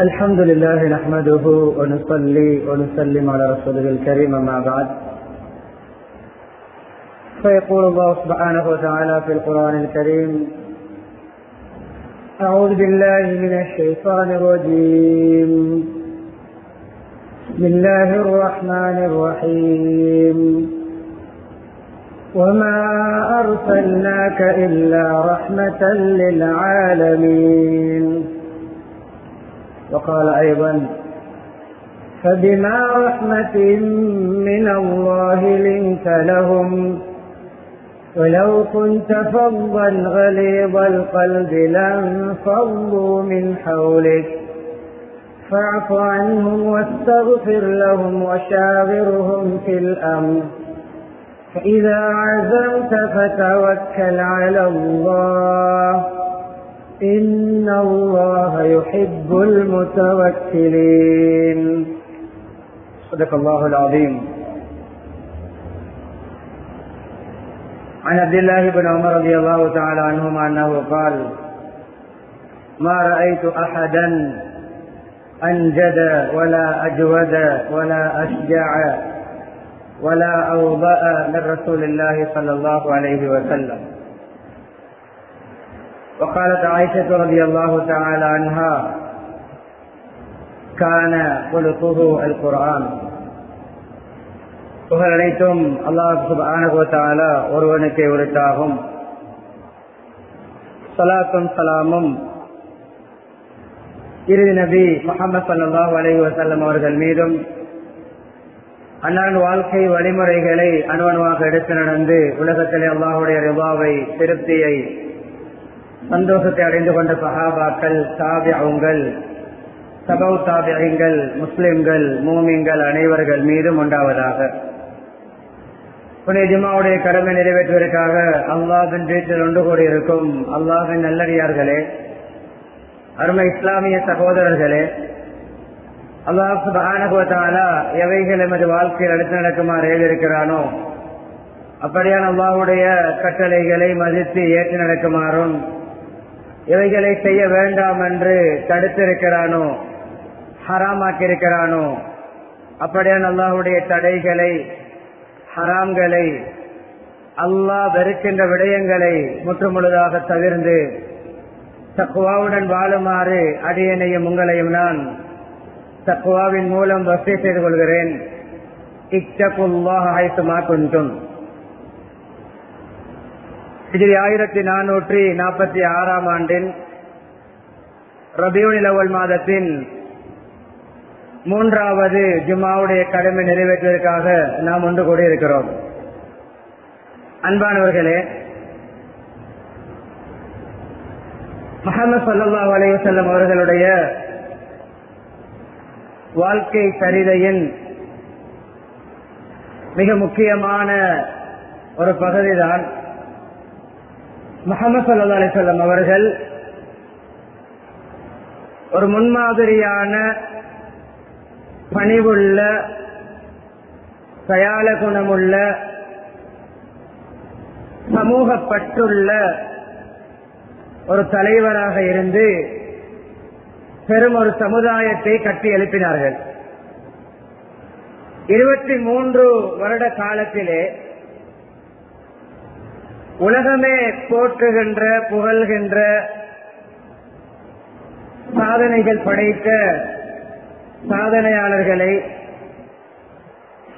الحمد لله نحمده ونصلي ونسلم على رسوله الكريم ما بعد. فيقول الله سبحانه وتعالى في القرآن الكريم أعوذ بالله من الشيطان الرجيم. بسم الله الرحمن الرحيم. وما أرسلناك إلا رحمة للعالمين. وقال أيضا فبما رحمة من الله لنت لهم ولو كنت فظا غليظ القلب لانفضوا من حولك فاعف عنهم واستغفر لهم وشاورهم في الأمر فإذا عزمت فتوكل على الله. إن الله يحب المتوكلين. صدق الله العظيم. عن عبد الله بن عمر رضي الله تعالى عنهما أنه قال ما رأيت أحدا أنجد ولا أجود ولا أشجع ولا أوضأ من رسول الله صلى الله عليه وسلم. وقالت عائشة رضي الله تعالى عنها كان خلقه القرآن புகழ் அனைத்தும் அல்லாஹ் சுபானுகோத்தாலா ஒருவனுக்கே உரித்தாகும் சலாத்தும் சலாமும் இறுதி நபி முகமது சல்லாஹூ அலி வசல்லம் அவர்கள் மீதும் அன்னான் வாழ்க்கை வழிமுறைகளை அணுவணுவாக எடுத்து நடந்து உலகத்திலே அல்லாஹுடைய ரிவாவை திருப்தியை சந்தோஷத்தை அடைந்து கொண்ட சஹாபாக்கள் தாபியங்கள் சபவ் தாபியங்கள் முஸ்லிம்கள் மூமிங்கள் அனைவர்கள் மீதும் உண்டாவதாக. புனித ஜிமாவுடைய கடமை நிறைவேற்றுவதற்காக அல்லாவின் வீட்டில் ஒன்று கூடியிருக்கும் அல்லாவின் நல்லடியார்களே அருமை இஸ்லாமிய சகோதரர்களே அல்லாஹ் சுபானகுவத்தாலா எவைகள் எமது வாழ்க்கையில் அடுத்து நடக்குமாறு எழுதியிருக்கிறானோ அப்படியான அல்லாவுடைய கட்டளைகளை மதித்து ஏற்று நடக்குமாறும் இவைகளை செய்ய வேண்டாம் என்று தடுத்திருக்கிறானோ? ஹராமாக்கியிருக்கிறானோ? அப்படியான அல்லாஹுடைய தடைகளை ஹராம்களை அல்லாஹ் வெறுக்கின்ற விடயங்களை முற்றுமுழுதாக தவிர்ந்து தக்குவாவுடன் வாழுமாறு அடியனையும் உங்களையும் நான் தக்குவாவின் மூலம் வசதி செய்து கொள்கிறேன். இச்சகுல்லாஹ் அழைத்துமா கொஞ்சம் இதில் ஆயிரத்தி நானூற்றி நாற்பத்தி ஆறாம் ஆண்டின் ரபியூனில் மாதத்தின் மூன்றாவது ஜுமாவுடைய கடமை நிறைவேற்றுவதற்காக நாம் ஒன்று கூடியிருக்கிறோம். அன்பானவர்களே மஹமது சல்லா அலைவசல்லம் அவர்களுடைய வாழ்க்கை சரிதையின் மிக முக்கியமான ஒரு பகுதிதான் முகமது சல்லா அலிசல்லம் அவர்கள் ஒரு முன்மாதிரியான பணிவுள்ள தயால குணமுள்ள சமூகப்பட்டுள்ள ஒரு தலைவராக இருந்து பெரும் ஒரு சமுதாயத்தை கட்டி எழுப்பினார்கள். இருபத்தி மூன்று வருட காலத்திலே உலகமே போற்றுகின்ற புகழ்கின்ற சாதனைகள் படைத்த சாதனையாளர்களை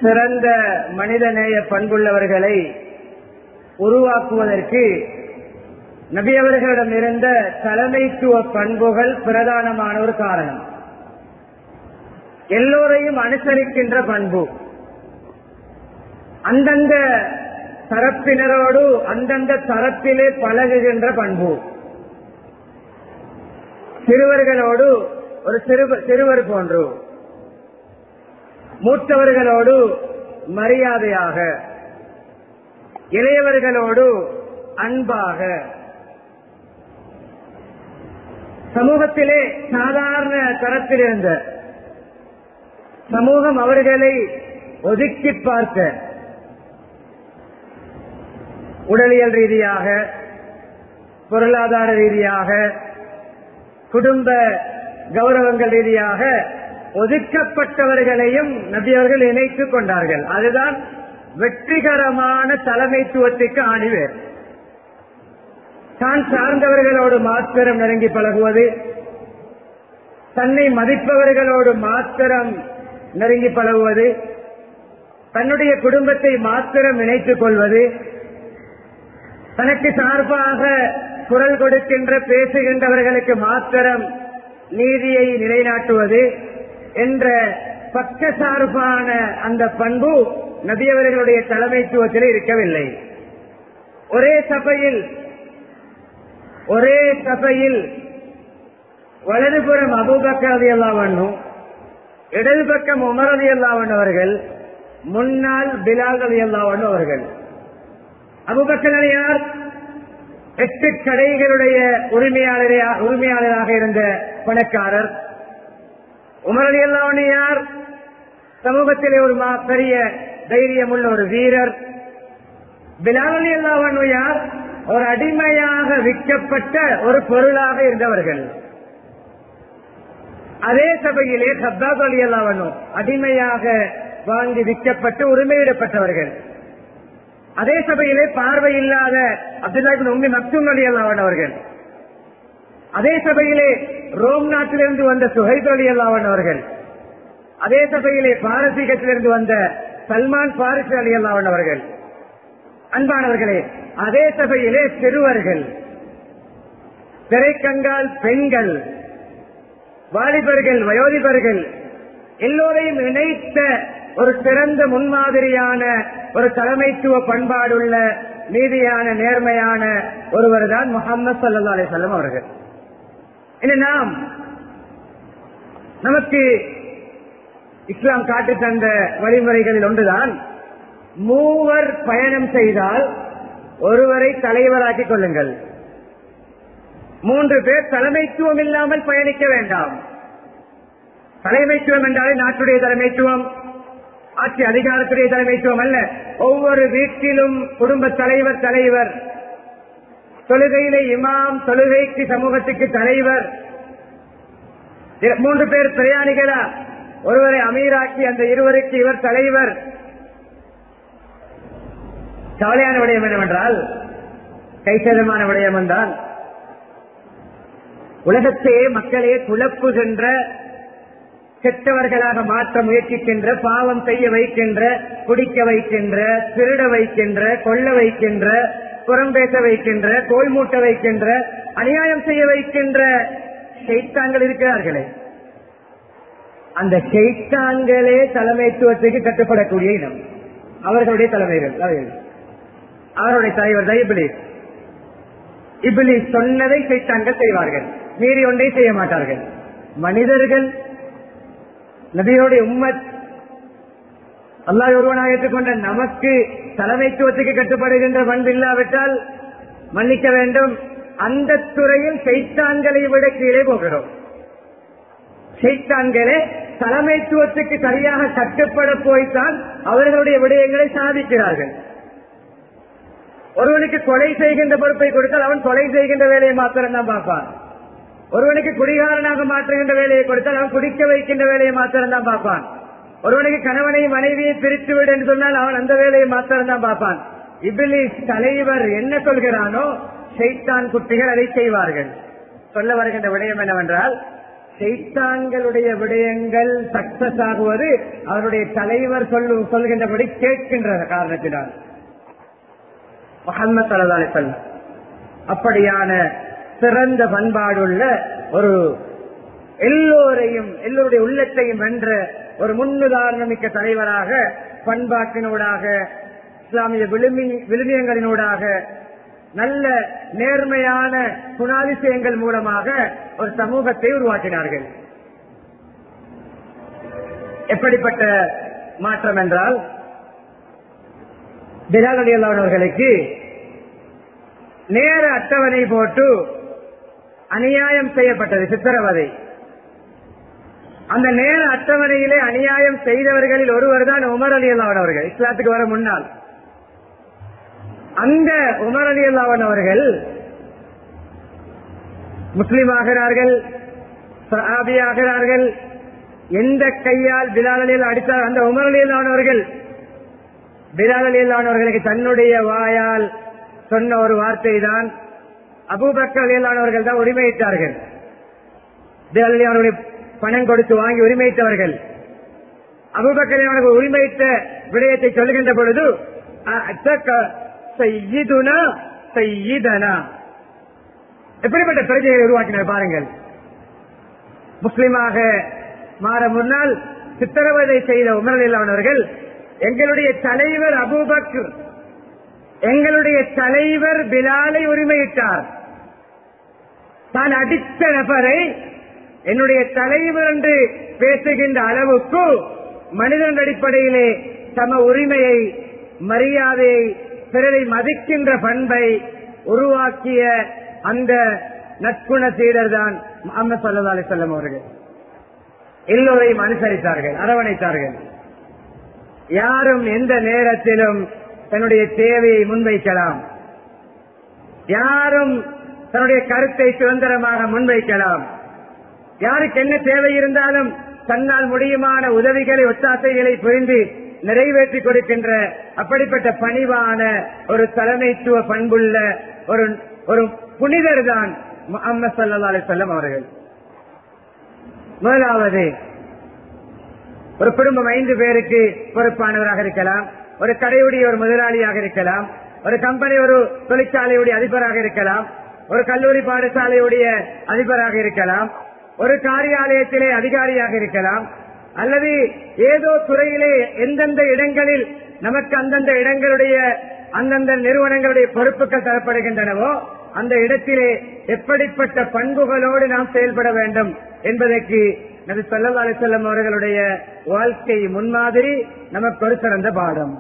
சிறந்த மனிதநேய பண்புள்ளவர்களை உருவாக்குவதற்கு நபியவர்களிடம் இருந்த தலைமைத்துவ பண்புகள் பிரதானமான ஒரு காரணம். எல்லோரையும் அனுசரிக்கின்ற பண்பு. அந்தந்த தரப்பினரோடு அந்தந்த தரப்பிலே பழகுகின்ற பண்பு. சிறுவர்களோடு ஒரு சிறுவர் போன்று. மூத்தவர்களோடு மரியாதையாக. இளையவர்களோடு அன்பாக. சமூகத்திலே சாதாரண தரத்திலிருந்த சமூகம் அவர்களை ஒதுக்கி பார்த்த உடலியல் ரீதியாக பொருளாதார ரீதியாக குடும்ப கௌரவங்கள் ரீதியாக ஒதுக்கப்பட்டவர்களையும் நபியவர்கள் இணைத்துக் கொண்டார்கள். அதுதான் வெற்றிகரமான தலைமைத்துவத்திற்கு ஆணிவேர். தான் சார்ந்தவர்களோடு மாத்திரம் நெருங்கி பழகுவது தன்னை மதிப்பவர்களோடு மாத்திரம் நெருங்கி பழகுவது தன்னுடைய குடும்பத்தை மாத்திரம் இணைத்துக் கொள்வது தனக்கு சார்பாக குரல் கொடுக்கின்ற பேசுகின்றவர்களுக்கு மாத்திரம் நீதியை நிலைநாட்டுவது என்ற பக்க சார்பான அந்த பண்பு நபியவர்களுடைய தலைமைத்துவத்தில் இருக்கவில்லை. ஒரே சபையில் ஒரே சபையில் வலதுபுறம் அபுபக்கரதி எல்லாவண்ணும் இடது பக்கம் உமரதி எல்லாவண்ணவர்கள் முன்னாள் பிலாகதி அலி அவர்கள். அபுபக்கர் யார்? எட்டு கடைகளுடைய உரிமையாளரே உரிமையாளராக இருந்த பணக்காரர். உமர் அலி யார்? சமூகத்திலே ஒரு மா- பெரிய தைரியம் உள்ள ஒரு வீரர். பிலாலி அலி யார்? ஒரு அடிமையாக விற்கப்பட்ட ஒரு பொருளாக இருந்தவர்கள். அதே சபையிலே சப்தாப் அலி அல்லாவனும் அடிமையாக வாங்கி விற்கப்பட்டு உரிமையிடப்பட்டவர்கள். அதே சபையிலே பார்வை இல்லாத அப்துல்லாஹின் உம்மி மக்தூம் அலி அல்லாவன் அவர்கள். அதே சபையிலே ரோம் நாட்டிலிருந்து வந்த சுஹைத் அலி அல்லாவன் அவர்கள். அதே சபையிலே பாரசீகத்திலிருந்து வந்த சல்மான் பாரிஸ் அலி அல்லாவன் அவர்கள். அன்பானவர்களே அதே சபையிலே சிறுவர்கள் திரைக்கங்கால் பெண்கள் வாலிபர்கள் வயோதிபர்கள் எல்லோரையும் இணைத்த ஒரு சிறந்த முன்மாதிரியான ஒரு தலைமைத்துவ பண்பாடுள்ள நீதியான நேர்மையான ஒருவர் தான் முகமது சல்லா அலிசல்லம் அவர்கள். இனி நாம் நமக்கு இஸ்லாம் காட்டி தந்த வழிமுறைகளில் ஒன்றுதான் மூவர் பயணம் செய்தால் ஒருவரை தலைவராக்கிக் கொள்ளுங்கள். மூன்று பேர் தலைமைத்துவம் இல்லாமல் பயணிக்க வேண்டாம். தலைமைத்துவம் என்றாலே நாட்டுடைய தலைமைத்துவம் ஆட்சி அதிகாரத்துடைய தலைமைத்துவம் அல்ல. ஒவ்வொரு வீட்டிலும் குடும்ப தலைவர் தலைவர். தொழுகையிலே இமாம் தொழுகைக்கு சமூகத்துக்கு தலைவர். மூன்று பேர் பிரயாணிகளா? ஒருவரை அமீராக்கி அந்த இருவருக்கு இவர் தலைவர். கவலையான விடயம் என்னவென்றால் கைசேதமான விடயம் என்றால் உலகத்தையே மக்களே குழப்புகின்ற கெட்டவர்களாக மாற்ற முயற்சிக்கின்ற பாவம் செய்ய வைக்கின்ற குடிக்க வைக்கின்ற திருட வைக்கின்ற கொள்ள வைக்கின்ற புறம் பேச வைக்கின்ற கோல் மூட்ட வைக்கின்ற அநியாயம் செய்ய வைக்கின்ற செய்தாங்கள் இருக்கிறார்களே. அந்த செய்தாங்களே தலைமைத்துவத்துக்கு கட்டுப்படக்கூடிய இனம் அவர்களுடைய தலைமைகள் அவர்கள். அவருடைய தலைவர் தான் இபிலிஸ். இபிலிஸ் சொன்னதை செய்தாங்கள் செய்வார்கள். மீறி ஒன்றை செய்ய மாட்டார்கள். மனிதர்கள் நபியோடைய உம்மத் அல்லாஹ் ஒருவனாக ஏற்றுக்கொண்ட நமக்கு தலைமைத்துவத்துக்கு கட்டுப்படுகின்ற பண்பு இல்லாவிட்டால் மன்னிக்க வேண்டும். அந்த துறையில் செய்தான்களை விட கீழே போகிறோம். செய்தான்களே தலைமைத்துவத்துக்கு சரியாக கட்டுப்பட போய்த்தான் அவர்களுடைய விடயங்களை சாதிக்கிறார்கள். ஒருவனுக்கு கொலை செய்கின்ற பொறுப்பை கொடுத்தால் அவன் கொலை செய்கின்ற வேலையை மாத்திரம் தான் பார்ப்பான். ஒருவனுக்கு குடிகாரனாக மாற்றுகின்ற வேலையை கொடுத்தால் அவன் குடிக்க வைக்கின்ற வேலையை மாத்திரம் தான் பார்ப்பான். ஒருவனுக்கு கணவனை மனைவியை பிரித்து விடு என்று சொன்னால் அவன் அந்த வேலையை மாத்திரம் தான் பார்ப்பான். இபிலிஸ் தலைவர் என்ன சொல்கிறானோ செய்தான் குட்டிகள் அதை செய்வார்கள். சொல்ல வருகின்ற விடயம் என்னவென்றால் செய்தான்களுடைய விடயங்கள் சக்சஸ் ஆகுவது அவருடைய தலைவர் சொல்லு சொல்கின்றபடி கேட்கின்ற காரணத்தினால். முகமது சல்லா அலிசல்லம் அப்படியான சிறந்த பண்பாடுள்ள ஒரு எல்லோரையும் எல்லோருடைய உள்ளத்தையும் வென்ற ஒரு முன்னுதாரணமிக்க தலைவராக பண்பாட்டினூடாக இஸ்லாமிய விழுமி விழுமியங்களினூடாக நல்ல நேர்மையான குணாதிசயங்கள் மூலமாக ஒரு சமூகத்தை உருவாக்கினார்கள். எப்படிப்பட்ட மாற்றம் என்றால் பிலால் அலி நேர அட்டவணை போட்டு அநியாயம் செய்யப்பட்டது சித்திரவதை. அந்த நேர அட்டவணையிலே அநியாயம் செய்தவர்களில் ஒருவர் தான் உமர் அலி அல்லாவன் அவர்கள். இஸ்லாத்துக்கு வர முன்னால். அந்த உமர் அலி அல்லாவன் அவர்கள் முஸ்லீம் ஆகிறார்கள் சஹாபியாகிறார்கள் எந்த கையால் பிலாலில் அடித்தார் அந்த உமரலியலானவர்கள் பிலாலியலானவர்களுக்கு தன்னுடைய வாயால் சொன்ன ஒரு வார்த்தை தான் அபூபக்கலியலானவர்கள் தான் உரிமையிட்டார்கள். பிலாலியானவர்களை பணம் கொடுத்து வாங்கி உரிமையிட்டவர்கள். அபுபக்கலியானவர்கள் உரிமையிட்ட விடயத்தை சொல்லுகின்ற பொழுது எப்படிப்பட்ட பிரஜையை உருவாக்கினர் பாருங்கள். முஸ்லிமாக மாற முன்னால் சித்திரவதை செய்த உமரலில்லானவர்கள் எங்களுடைய தலைவர் அபூபக்கர் எங்களுடைய தலைவர் பிலாலை உரிமையிட்டார். தான் அடித்த நபரை என்னுடைய தலைவர் என்று பேசுகின்ற அளவுக்கு மனிதன் அடிப்படையிலே சம உரிமையை மரியாதையை பிறரை மதிக்கின்ற பண்பை உருவாக்கிய அந்த நற்குண சீடர் தான் முகமது சல்லா அலிசல்லம் அவர்கள். எல்லோரையும் அனுசரித்தார்கள் அரவணைத்தார்கள். யாரும் எந்த நேரத்திலும் தன்னுடைய தேவையை முன்வைக்கலாம். யாரும் தன்னுடைய கருத்தை சுதந்திரமாக முன்வைக்கலாம். யாருக்கு என்ன தேவை இருந்தாலும் தன்னால் முடியுமான உதவிகளை ஒத்தாசைகளை புரிந்து நிறைவேற்றி கொடுக்கின்ற அப்படிப்பட்ட பணிவான ஒரு தலைமைத்துவ பண்புள்ள ஒரு ஒரு புனிதர் தான் முகமது சல்லா அலிசல்லம் அவர்கள். முதலாவது ஒரு குடும்பம் ஐந்து பேருக்கு பொறுப்பானவராக இருக்கலாம் ஒரு கடையுடைய ஒரு முதலாளியாக இருக்கலாம் ஒரு கம்பெனி ஒரு தொழிற்சாலையுடைய அதிபராக இருக்கலாம் ஒரு கல்லூரி பாடசாலையுடைய அதிபராக இருக்கலாம் ஒரு காரியாலயத்திலே அதிகாரியாக இருக்கலாம் அல்லது ஏதோ துறையிலே எந்தெந்த இடங்களில் நமக்கு அந்தந்த இடங்களுடைய அந்தந்த நிறுவனங்களுடைய பொறுப்புகள் தரப்படுகின்றனவோ அந்த இடத்திலே எப்படிப்பட்ட பண்புகளோடு நாம் செயல்பட வேண்டும் என்பதற்கு நபி சொல்லா அலிசல்லம் அவர்களுடைய வாழ்க்கை முன்மாதிரி நமக்கு ஒரு சிறந்த பாடம்.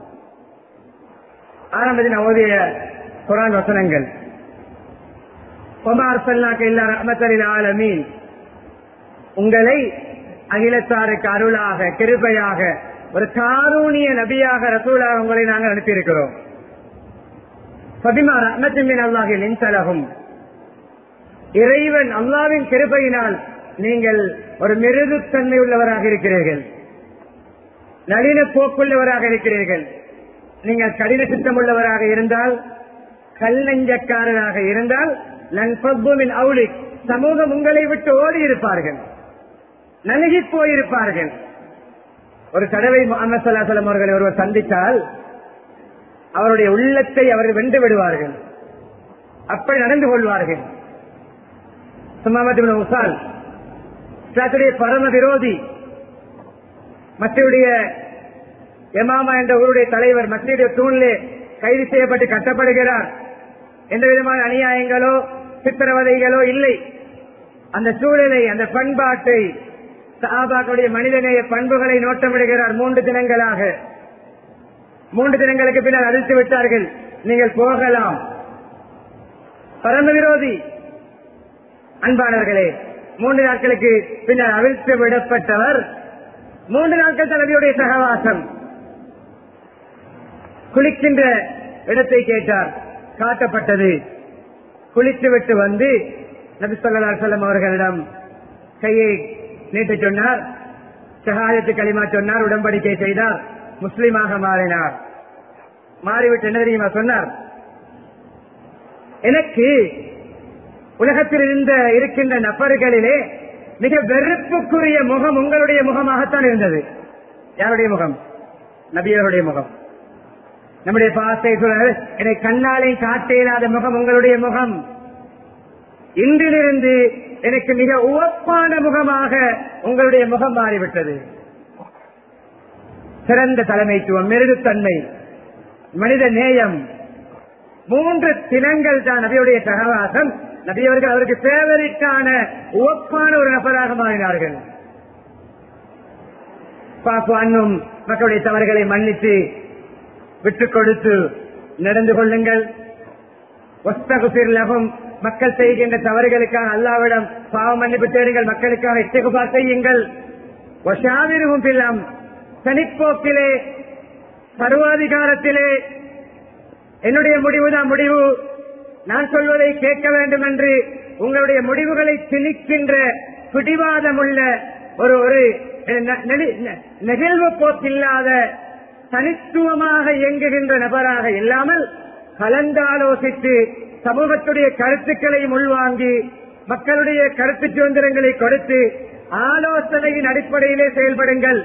ஆரம்பத்தின் ஓதிய குரான் வசனங்கள். ஆலமீன் உங்களை அகிலத்தாருக்கு அருளாக கிருபையாக ஒரு காரூணிய நபியாக ரசூலாக உங்களை நாங்கள் அனுப்பியிருக்கிறோம். பதிமா இறைவன் அல்லாவின் கிருபையினால் நீங்கள் ஒரு மிருதுத்தன்மை உள்ளவராக இருக்கிறீர்கள். நளின போக்குள்ளவராக இருக்கிறீர்கள். நீங்கள் கடின சித்தம் உள்ளவராக இருந்தால் கல் நெஞ்சக்காரராக இருந்தால் நன்புவின் அவுளி சமூகம் உங்களை விட்டு ஓடி இருப்பார்கள். நலுகி போயிருப்பார்கள். ஒரு தடவை முகமது சல்லாசலம் அவர்களை ஒருவர் சந்தித்தால் அவருடைய உள்ளத்தை அவர் வென்று விடுவார்கள். அப்படி நடந்து கொள்வார்கள். சுமாமத் உசால் இஸ்லாத்துடைய பரம விரோதி மத்தியுடைய எமாமா என்ற ஊருடைய தலைவர் மத்தியுடைய தூணிலே கைது செய்யப்பட்டு கட்டப்படுகிறார். எந்த விதமான அநியாயங்களோ சித்திரவதைகளோ இல்லை. அந்த சூழலை அந்த பண்பாட்டை சாபாக்களுடைய மனிதநேய பண்புகளை நோட்டமிடுகிறார் மூன்று தினங்களாக. மூன்று தினங்களுக்கு பின்னர் அழித்து விட்டார்கள். நீங்கள் போகலாம். பரம விரோதி. அன்பானவர்களே மூன்று நாட்களுக்கு பின்னர் அவிழ்த்து விடப்பட்டவர் மூன்று நாட்கள் தலைவியுடைய சகவாசம். குளிக்கின்ற இடத்தை கேட்டார். காட்டப்பட்டது. குளித்துவிட்டு வந்து நபி சொல்லா செல்லம் அவர்களிடம் கையை நீட்ட சொன்னார். சகாயத்து களிமா சொன்னார். உடன்படிக்கை செய்தார். முஸ்லீமாக மாறினார். மாறிவிட்டு என்ன தெரியுமா சொன்னார்? எனக்கு உலகத்தில் இருந்த இருக்கின்ற நபர்களிலே மிக வெறுப்புக்குரிய முகம் உங்களுடைய முகமாகத்தான் இருந்தது. யாருடைய முகம்? நபியருடைய முகம். நம்முடைய பாசை என்னை கண்ணாலே காட்டேலாத முகம் உங்களுடைய முகம். இன்றிலிருந்து எனக்கு மிக உவப்பான முகமாக உங்களுடைய முகம் மாறிவிட்டது. சிறந்த தலைமைத்துவம் மெருகுத்தன்மை மனித நேயம். மூன்று தினங்கள் தான் நபியுடைய சகவாசம். நபியவர்கள் அவருக்கு சேவரிக்கான உவப்பான ஒரு நபராக மாறினார்கள். பாப்பு அண்ணும் மக்களுடைய தவறுகளை மன்னித்து விட்டுக் கொடுத்து நடந்து கொள்ளுங்கள். ஒஸ்தகுசிர்லகும் மக்கள் செய்கின்ற தவறுகளுக்காக அல்லாவிடம் பாவ மன்னிப்பு தேடுங்கள் மக்களுக்காக இச்சகுபா செய்யுங்கள். ஒஷாவிருவும் தனிப்போக்கிலே சர்வாதிகாரத்திலே என்னுடைய முடிவுதான் முடிவு. நான் சொல்வதை கேட்க வேண்டும் என்று உங்களுடைய முடிவுகளை திணிக்கின்ற பிடிவாதமுள்ள ஒரு ஒரு நெகிழ்வு போக்கில்லாத தனித்துவமாக இயங்குகின்ற நபராக இல்லாமல் கலந்தாலோசித்து சமூகத்துடைய கருத்துக்களையும் உள்வாங்கி மக்களுடைய கருத்து சுதந்திரங்களை கொடுத்து ஆலோசனையின் அடிப்படையிலே செயல்படுங்கள்.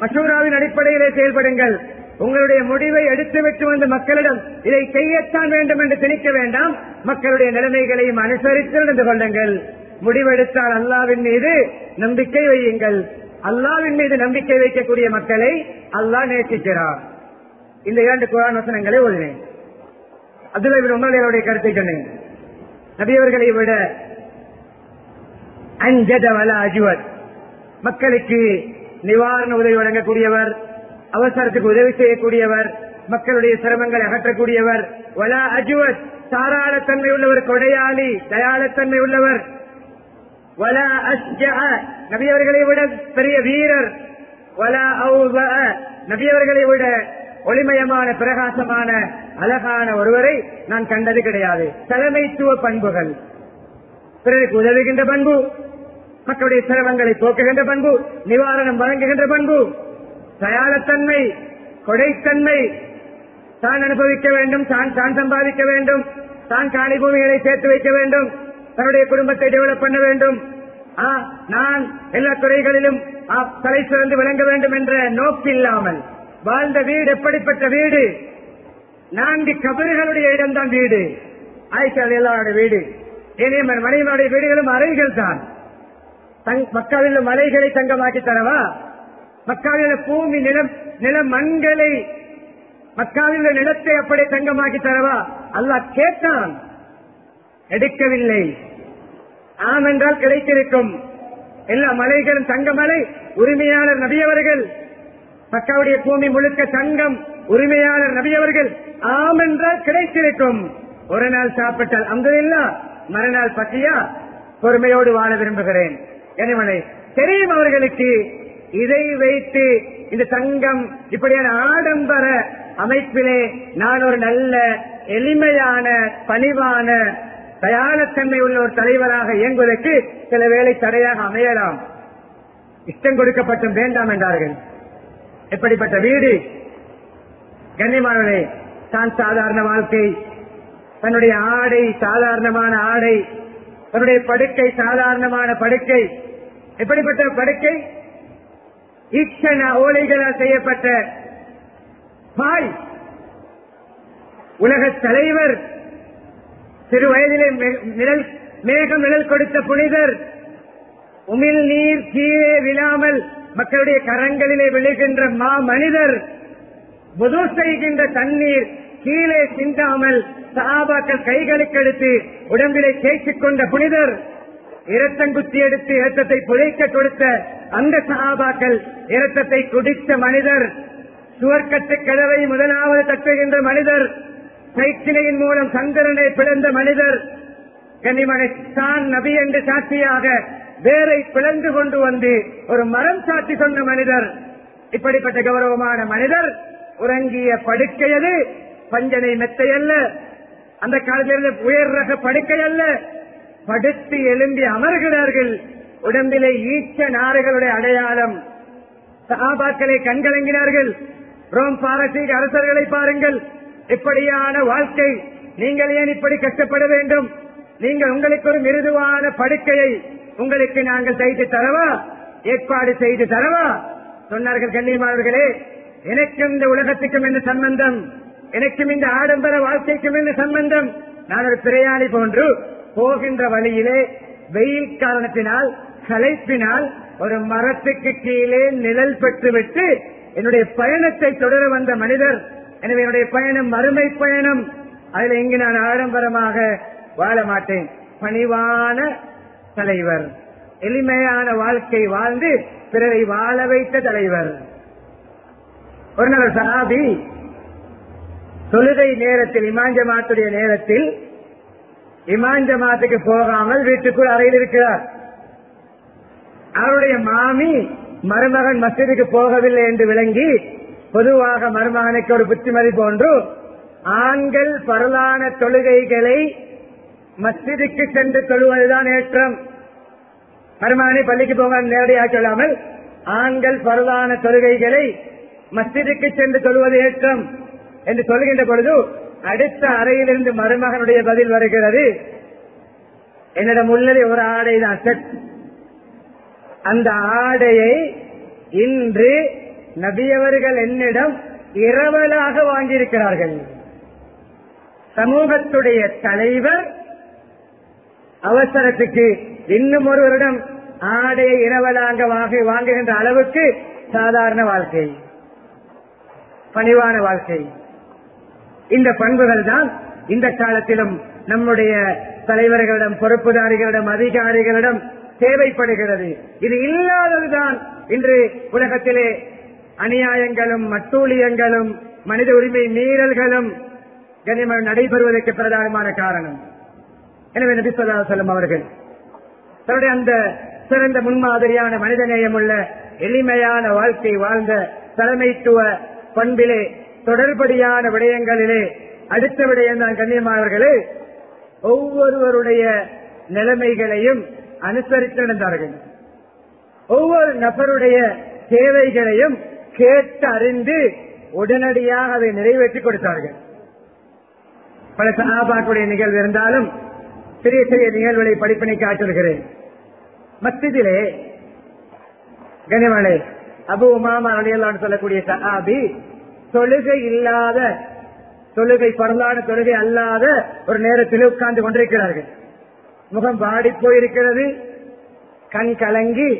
மசூராவின் அடிப்படையிலே செயல்படுங்கள். உங்களுடைய முடிவை எடுத்துவிட்டு வந்த மக்களிடம் இதை செய்யத்தான் வேண்டும் என்று திணிக்க வேண்டாம். மக்களுடைய நிலைமைகளையும் அனுசரித்து நடந்து கொள்ளுங்கள். முடிவெடுத்தால் அல்லாவின் மீது நம்பிக்கை வையுங்கள். அல்லாவின் மீது நம்பிக்கை வைக்கக்கூடிய மக்களை அல்லாஹ் நேசிக்கிறார். இந்த இரண்டு குரான் வசனங்களை ஓதினேன். அப்துல்லா உங்களுடைய கருத்தை சொன்னேன். நபியவர்களை விட அஞ்சத வல அஜுவத். மக்களுக்கு நிவாரண உதவி வழங்கக்கூடியவர் அவசரத்துக்கு உதவி செய்யக்கூடியவர் மக்களுடைய சிரமங்களை அகற்றக்கூடியவர். வல அஜுவத் தாராளத்தன்மை உள்ளவர் கொடையாளி தயாளத்தன்மை உள்ளவர். வல அஸ்ஜஅ நபியவர்களை விட பெரிய வீரர். நபியவர்களை விட ஒளிமயமான பிரகாசமான அழகான ஒருவரை நான் கண்டது கிடையாது. தலைமைத்துவ பண்புகள். பிறருக்கு உதவுகின்ற பண்பு மக்களுடைய சிரமங்களை போக்குகின்ற பண்பு நிவாரணம் வழங்குகின்ற பண்பு தயாரத்தன்மை கொடைத்தன்மை தான் அனுபவிக்க வேண்டும் தான் தான் சம்பாதிக்க வேண்டும் தான் காணி பூமிகளை சேர்த்து வைக்க வேண்டும் தன்னுடைய குடும்பத்தை டெவலப் பண்ண வேண்டும் நான் எல்லா துறைகளிலும் ஆ, தலை சிறந்து விளங்க வேண்டும் என்ற நோக்கில்லாமல் வாழ்ந்த வீடு எப்படிப்பட்ட வீடு? நான்கு கபறுகளுடைய இடம்தான் வீடு. ஆயிஷா எல்லாருடைய வீடு. ஏனைய மனைவியுடைய வீடுகளும் அறைகள் தான். மக்காவில் உள்ள மலைகளை தங்கமாக்கி தரவா? மக்காவில் உள்ள பூமி நிலம் நில மண்களை மக்காவில் உள்ள நிலத்தை அப்படி தங்கமாக்கி தரவா? அல்லாஹ் கேட்டான். எடுக்கவில்லை. ஆம் என்றால் கிடைத்திருக்கும். எல்லா மலைகளும் தங்கமலை உரிமையாளர் நபியவர்கள் மக்காவுடைய பூமி முழுக்க தங்கம் உரிமையாளர் நபியவர்கள் ஆம் என்றால் கிடைத்திருக்கும். ஒரு நாள் சாப்பிட்டால் அங்குதில்லா மறுநாள் பற்றியா பொறுமையோடு வாழ விரும்புகிறேன். எனவே தெரியும் அவர்களுக்கு இதை வைத்து இந்த தங்கம் இப்படியான ஆடம்பர அமைப்பிலே நான் ஒரு நல்ல எளிமையான பணிவான தயாரத்தன்மை உள்ள ஒரு தலைவராக இயங்குவதற்கு சில வேளை தடையாக அமையலாம். இஷ்டம் கொடுக்கப்பட்டும் வேண்டாம் என்றார்கள். எப்படிப்பட்ட வீடு? கண்ணியமானவர்களே தான் சாதாரண வாழ்க்கை. தன்னுடைய ஆடை சாதாரணமான ஆடை. தன்னுடைய படுக்கை சாதாரணமான படுக்கை. எப்படிப்பட்ட படுக்கை? ஈச்சன ஓலைகளால் செய்யப்பட்ட. பாய். உலக தலைவர். சிறு வயதிலே நிழல் மேகம் நிழல் கொடுத்த புனிதர். உமிழ் நீர் கீழே விழாமல் மக்களுடைய கரங்களிலே விழுகின்ற மா மனிதர் புது செய்கின்ற தண்ணீர் கீழே சிந்தாமல் சாபாக்கள் கைகளுக்கு எடுத்து உடம்பிலே கேட்டுக் கொண்ட புனிதர். இரத்தங்குத்தி எடுத்து இரத்தத்தை புழைக்க கொடுத்த அந்த சாபாக்கள் இரத்தத்தை குடித்த மனிதர். சுவர்க்கத்து கதவை முதலாவது தட்டுகின்ற மனிதர். சைக்கிளையின் மூலம் சந்திரனை பிளந்த மனிதர் கனிமனை தான் நபி என்று சாட்சியாக வேரை பிளந்து கொண்டு வந்து ஒரு மரம் சாட்சி சொன்ன மனிதர். இப்படிப்பட்ட கௌரவமான மனிதர் உறங்கிய படுக்கையது பஞ்சனை மெத்தை அல்ல. அந்த காலத்திலிருந்து உயர் ரக படுக்கை அல்ல. படுத்து எழும்பி அமர்கிறார்கள். உடம்பிலே ஈச்ச நாறுகளுடைய அடையாளம். சகாபாக்களை கண்கலங்கினார்கள். ரோம் பாரசீக அரசர்களை பாருங்கள். இப்படியான வாழ்க்கை நீங்கள் ஏன் இப்படி கஷ்டப்பட வேண்டும்? நீங்கள் உங்களுக்கு ஒரு மிருதுவான படுக்கையை உங்களுக்கு நாங்கள் செய்து தரவா? ஏற்பாடு செய்து தரவா? சொன்னார்கள் கண்ணியமானவர்களே எனக்கும் இந்த உலகத்துக்கும் என்ன சம்பந்தம்? எனக்கும் இந்த ஆடம்பர வாழ்க்கைக்கும் என்ன சம்பந்தம்? நான் ஒரு பிரயாணி போன்று போகின்ற வழியிலே வெயில் காரணத்தினால் கலைப்பினால் ஒரு மரத்துக்கு கீழே நிழல் பெற்றுவிட்டு என்னுடைய பயணத்தை தொடர வந்த மனிதர் எனவே என்னுடைய பயணம் மறுமை பயணம். அதில் இங்கு நான் ஆடம்பரமாக வாழ மாட்டேன். பணிவான தலைவர். எளிமையான வாழ்க்கை வாழ்ந்து பிறரை வாழ வைத்த தலைவர். ஒரு நாள் சஹாபி தொழுகை நேரத்தில் இமாஞ்சமாத்துடைய நேரத்தில் இமாஞ்சமாத்துக்கு போகாமல் வீட்டுக்குள் அறையில் இருக்கிறார். அவருடைய மாமி மருமகன் மஸ்ஜிதுக்கு போகவில்லை என்று விளங்கி பொதுவாக மருமகனுக்கு ஒரு புத்திமதி போன்று ஆண்கள் பரலான தொழுகைகளை மஸ்ஜிதுக்கு சென்று தொழுவதுதான் ஏற்றம். மருமகனை பள்ளிக்கு போக நேரடியாக சொல்லாமல் ஆண்கள் பரவான தொழுகைகளை மஸ்ஜிதுக்கு சென்று தொழுவது ஏற்றம் என்று சொல்கின்ற பொழுது அடுத்த அறையிலிருந்து மருமகனுடைய பதில் வருகிறது. என்னிடம் உள்ளது ஒரு ஆடை தான் செட் அந்த ஆடையை இன்று நபியவர்கள் என்னிடம் இரவலாக வாங்கியிருக்கிறார்கள். சமூகத்துடைய தலைவர் அவசரத்துக்கு இன்னும் ஒருவரிடம் ஆடையை இரவலாக வாங்கி வாங்குகின்ற அளவுக்கு சாதாரண வாழ்க்கை பணிவான வாழ்க்கை. இந்த பண்புகள் தான் இந்த காலத்திலும் நம்முடைய தலைவர்களிடம் பொறுப்புதாரிகளிடம் அதிகாரிகளிடம் தேவைப்படுகிறது. இது இல்லாததுதான் இன்று உலகத்திலே அநியாயங்களும் மட்டூழியங்களும் மனித உரிமை மீறல்களும் கனிமம் நடைபெறுவதற்கு பிரதானமான காரணம். எனவே நபிசல்லா செல்லும் அவர்கள் தன்னுடைய அந்த சிறந்த முன்மாதிரியான மனிதநேயம் உள்ள எளிமையான வாழ்க்கை வாழ்ந்த தலைமைத்துவ பண்பிலே தொடர்படியான விடயங்களிலே அடுத்த விடயம் தான் கண்ணியமானவர்களே ஒவ்வொருவருடைய நிலைமைகளையும் அனுசரித்து நடந்தார்கள். ஒவ்வொரு நபருடைய தேவைகளையும் கேட்டு அறிந்து உடனடியாக அதை நிறைவேற்றி கொடுத்தார்கள். பல சகாபாக்குடைய நிகழ்வு இருந்தாலும் சிறிய சிறிய நிகழ்வுகளை படிப்பினை ஆற்றுகிறேன். மத்தியிலே கனிமலை அபு உமாமா அலியல்லான்னு சொல்லக்கூடிய சஹாபி தொழுகை இல்லாத தொழுகை பரலான தொழுகை அல்லாத ஒரு நேரத்தில் உட்கார்ந்து கொண்டிருக்கிறார்கள். முகம் வாடி போயிருக்கிறது கண் கலங்கி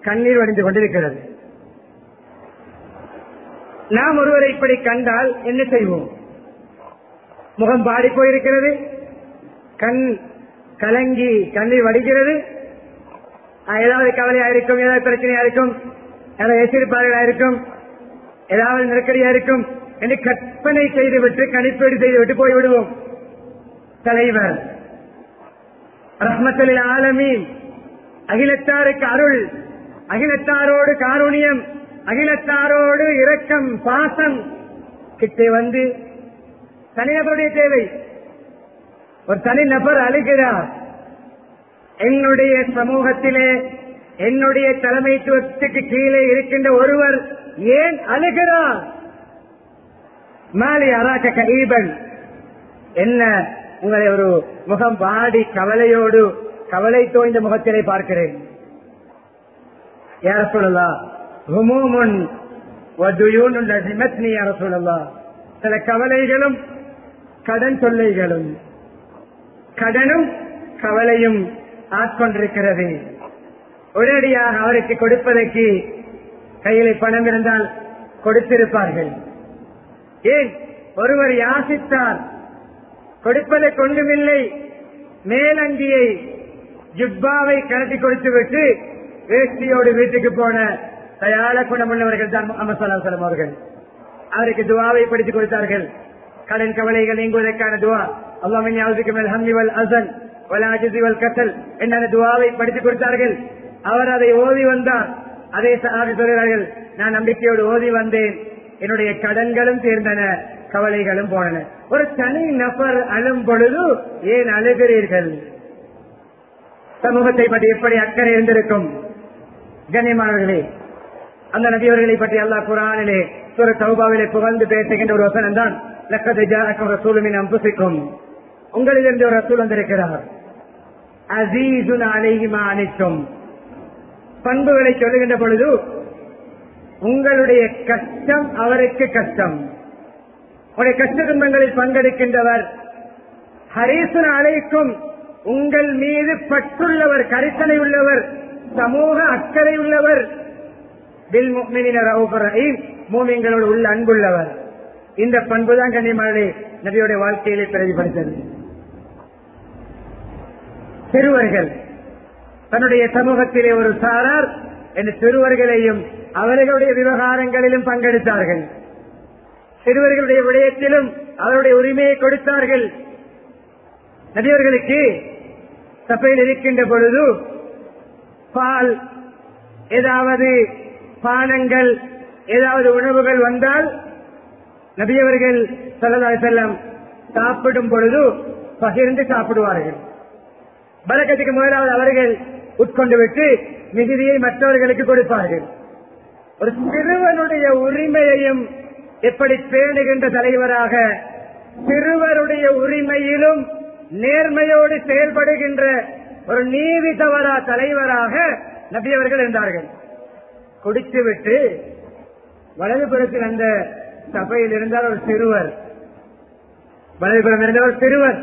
கண்ணீர் வடிந்து கொண்டிருக்கிறது. நாம் ஒருவரை இப்படி கண்டால் என்ன செய்வோம்? முகம் பாடி போயிருக்கிறது. கண் கலங்கி கண்ணீர் வடிக்கிறது. ஏதாவது கவலையா இருக்கும் ஏதாவது பிரச்சனையா இருக்கும் ஏதாவது எச்சரிப்பாளர்களா இருக்கும் ஏதாவது நெருக்கடியா இருக்கும் என்று கற்பனை செய்துவிட்டு கணிப்பீடு செய்துவிட்டு போய்விடுவோம். தலைவர் ரஹ்மத்தலில் ஆலமீன் அகிலத்தாருக்கு அருள் அகிலத்தாரோடு காரூணியம் அகிலத்தாரோடு இரக்கம் பாசம் கிட்டே வந்து தனிநபருடைய தேவை. ஒரு தனிநபர் அழுகிறார். என்னுடைய சமூகத்திலே என்னுடைய தலைமைத்துவத்துக்கு கீழே இருக்கின்ற ஒருவர் ஏன் அழுகிறார்? மாலி அராக்க கரீபன் என்ன உங்களை ஒரு முகம் வாடி கவலையோடு கவலை தோய்ந்த முகத்திலே பார்க்கிறேன். யார சொல்லலாம் ஹுமூமுன் வதுயூனுன் லஜிமத்னி யார சொல்லலாம் சில கவலைகளும் கடன் தொல்லைகளும் கடனும் கவலையும் ஆட்கொண்டிருக்கிறது. உடனடியாக அவருக்கு கொடுப்பதற்கு கையில் பணம் இருந்தால் கொடுத்திருப்பார்கள். ஏன்? ஒருவர் யாசித்தார் கொடுப்பதை கொண்டுமில்லை. மேலங்கியை ஜிப்பாவை கலட்டி கொடுத்து விட்டு வேஷ்டியோடு வீட்டுக்கு போன தயார குணமுள்ளவர்கள் தான் முகமது ஸல்லல்லாஹு அவர்கள். அவருக்கு துவாவை படித்து கொடுத்தார்கள். கடன் கவலைகள் நீங்குவதற்கான துவா. அல்லாமின் மேல் வல் அசன் வலாஜி கசல் என்னென்ன துவாவை படித்து கொடுத்தார்கள். அவர் அதை ஓதி வந்தார். அதே சொல்கிறார்கள் நான் நம்பிக்கையோடு ஓதி வந்தேன். என்னுடைய கடன்களும் தீர்ந்தன கவலைகளும் போனன. ஒரு தனி நபர் அழும் பொழுது ஏன் அழுகிறீர்கள்? சமூகத்தை பற்றி எப்படி அக்கறை இருந்திருக்கும்? கண்ணியமானவர்களே அந்த நபியவர்களை பற்றி அல்லாஹ் குரானிலே சுர சௌபாவிலே புகழ்ந்து பேசுகின்ற ஒரு வசனம் தான் லக்கத்தை ஜானக்கம் ரசூலுமின் அம்புசிக்கும் உங்களிலிருந்து ஒரு ரசூல் வந்திருக்கிறார். அசீசுன் அலையுமா அனைத்தும். பண்புகளை சொல்லுகின்ற பொழுது உங்களுடைய கஷ்டம் அவருக்கு கஷ்டம். உடைய கஷ்ட துன்பங்களில் பங்கெடுக்கின்றவர் ஹரீசன் அழைக்கும் உங்கள் மீது பற்றுள்ளவர் கரிசனை உள்ளவர் சமூக அக்கறை உள்ளவர் பில் ரஹீம் மூமிங்களோடு உள்ள அன்புள்ளவர். இந்த பண்புதான் கண்ணியமானே நபியுடைய வாழ்க்கையிலே பிரதிபலித்தது. சிறுவர்கள் தன்னுடைய சமூகத்திலே ஒரு சாரார் என்று சிறுவர்களையும் அவர்களுடைய விவகாரங்களிலும் பங்கெடுத்தார்கள். சிறுவர்களுடைய விடயத்திலும் அவருடைய உரிமையை கொடுத்தார்கள். நபியவர்களுக்கு சபையில் இருக்கின்ற பொழுது பால் ஏதாவது பானங்கள் ஏதாவது உணவுகள் வந்தால் நபியவர்கள் சொல்லதாய் செல்லம் சாப்பிடும் பொழுது பகிர்ந்து சாப்பிடுவார்கள். பலக்கத்துக்கு முதலாவது அவர்கள் உட்கொண்டு விட்டு மிகுதியை மற்றவர்களுக்கு கொடுப்பார்கள். ஒரு சிறுவனுடைய உரிமையையும் எப்படி பேணுகின்ற தலைவராக சிறுவருடைய உரிமையிலும் நேர்மையோடு செயல்படுகின்ற ஒரு நீதி தவறா தலைவராக நபியவர்கள் இருந்தார்கள். குடித்துவிட்டு வலதுபுறத்தில் அந்த சபையில் இருந்தால் ஒரு சிறுவர். வலதுபுறம் இருந்தால் ஒரு சிறுவர்.